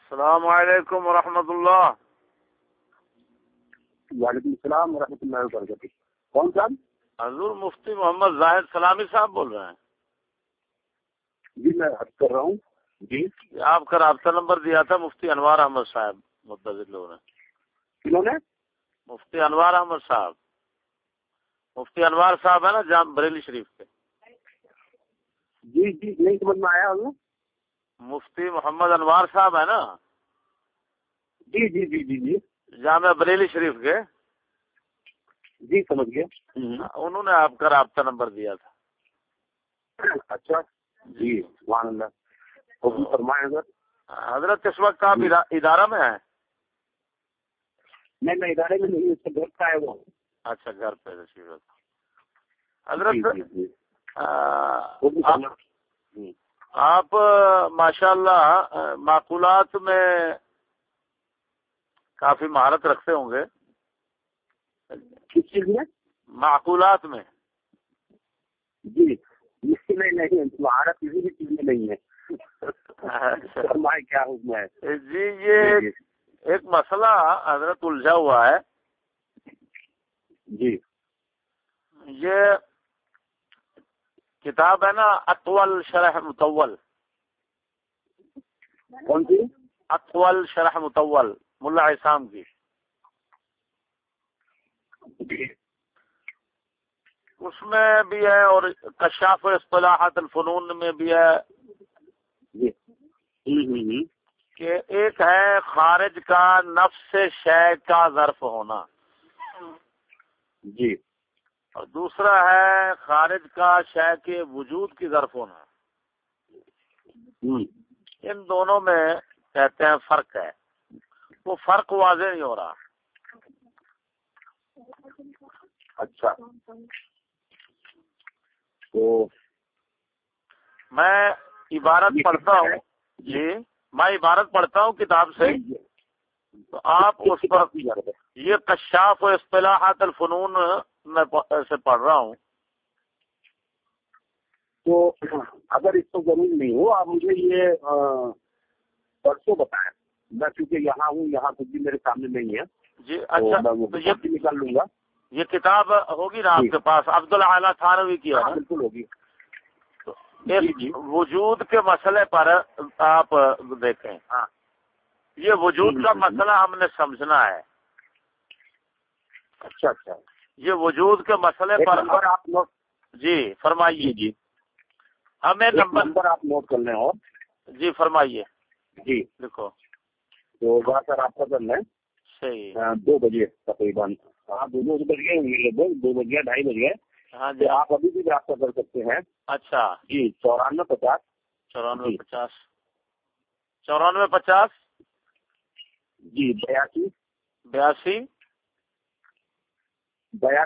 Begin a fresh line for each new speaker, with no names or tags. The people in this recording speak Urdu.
السلام علیکم ورحمۃ اللہ۔
وعلیکم السلام ورحمۃ اللہ وبرکاتہ۔ کون صاحب؟
حضور مفتی محمد زاہد سلامی صاحب بول رہے ہیں۔
جی میں حد کر رہا ہوں۔ جی
آپ کا رابطہ نمبر دیا تھا مفتی انوار احمد صاحب متضر لوگ نے
نے؟
مفتی انوار احمد صاحب۔ مفتی انوار صاحب ہے نا جام بریلی شریف کے۔
جی جی نہیں سمجھ میں آیا ہوں
مفتی محمد انوار صاحب ہے نا؟
جی جی جی جی جی۔
جامعہ بریلی شریف کے۔
جی سمجھ گیا۔
انہوں نے آپ کا رابطہ نمبر دیا تھا۔
اچھا۔ جی سبحان اللہ۔ فرمائیں حضرت
حضرت اس وقت آپ ادا- ادارہ میں ہیں؟
نہیں میں ادارے میں نہیں اس گھر کا ہے وہ۔
اچھا گھر پہ
جی
حضرت
جی جی۔
آپ- ماشاء اللہ معقولات میں کافی مہارت رکھتے ہوں گے۔
کس چیز میں؟
معقولات میں۔
جی اس میں نہیں مہارت کسی بھی چیز میں نہیں ہے۔ فرمائے کیا حکم ہے؟
جی یہ
جی
ایک مسئلہ حضرت الجھا ہوا ہے۔
جی۔
یہ کتاب ہے نا اطول شرح متول
کون سی؟
اطول شرح متول ملا اسام کی.
جی
اس میں بھی ہے اور کشاف اصطلاحات الفنون میں بھی ہے.
جی.
کہ ایک ہے خارج کا نفس شے کا ظرف ہونا.
جی.
اور دوسرا ہے خارج کا شے کے وجود کی ظرف ہونا۔ ان دونوں میں کہتے ہیں فرق ہے۔ وہ فرق واضح نہیں ہو رہا۔
اچھا۔ تو
میں عبارت پڑھتا ہوں۔ جی۔ میں عبارت پڑھتا ہوں کتاب سے۔ تو آپ اس پر یہ کشاف و اصطلاحات الفنون میں سے پڑھ رہا ہوں۔
تو اگر اس کو ضرور نہیں ہو آپ مجھے یہ پرسوں بتائیں۔ میں کیونکہ یہاں ہوں یہاں کچھ بھی میرے سامنے نہیں ہے۔
جی اچھا تو
بھی نکال لوں گا۔
یہ یہ کتاب ہوگی نا آپ
جی۔
کے پاس؟ عبد العلیٰ تھانوی کی
ہاں بالکل ہوگی۔ جی، جی۔
وجود کے مسئلے پر آپ دیکھیں۔
ہاں۔
یہ وجود کا۔ مسئلہ ہم نے سمجھنا ہے۔
اچھا اچھا۔
یہ وجود کے مسئلے پر جی فرمائیے
جی۔
ہمیں نمبر
آپ نوٹ کر لیں اور؟
جی فرمائیے۔
جی۔
لکھو۔
تو سر آپ کا کر لیں۔
صحیح۔
آ، دو بجے تقریباً۔ ہاں دونوں بج گئے ہوں گے لگ بھگ دو بج گیا ڈھائی بج گئے
ہاں جی۔
آپ ابھی بھی رابطہ کر سکتے ہیں۔
اچھا۔
جی چورانوے پچاس۔
چورانوے
جی۔
پچاس۔ چورانوے پچاس۔
جی بیاسی۔
بیاسی۔
بیاسی